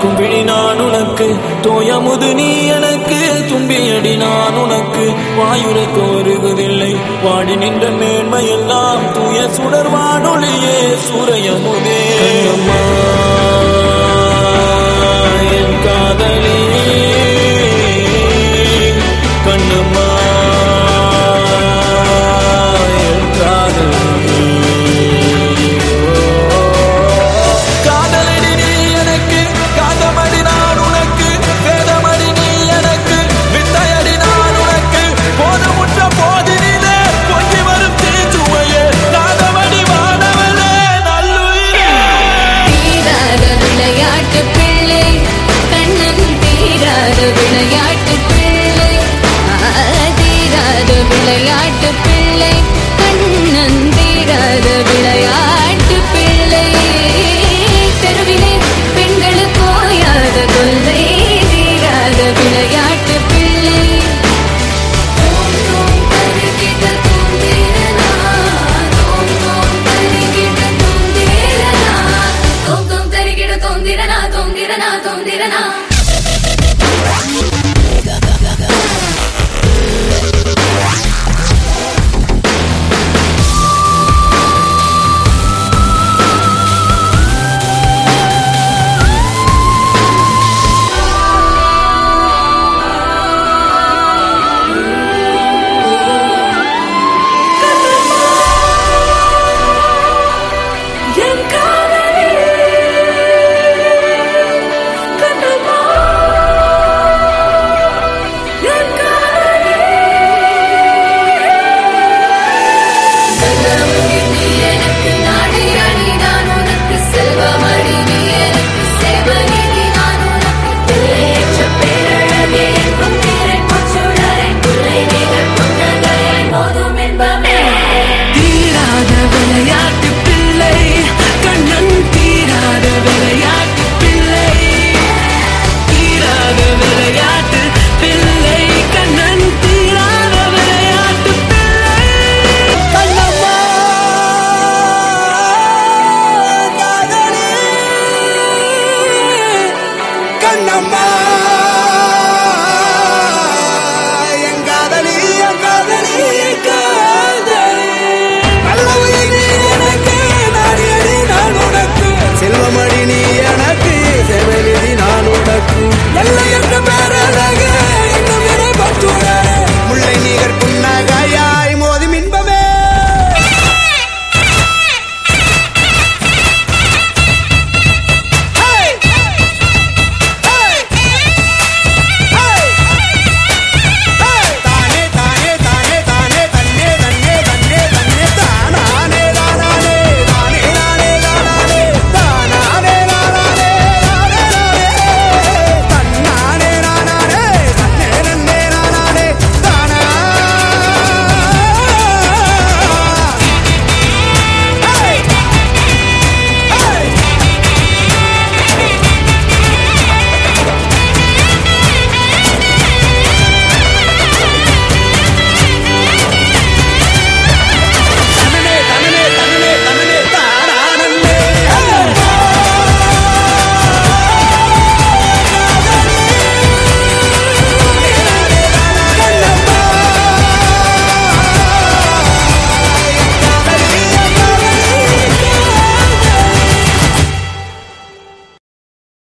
துடைக்கும் பிழி நான் உனக்கு தோயமுது நீ எனக்கு தும்பியடி நான் உனக்கு. வாயுரைக்க வருவதில்லை வாடி நின்ற மேன்மையெல்லாம் தூய சுடர் வானொலியே சூரையமுதே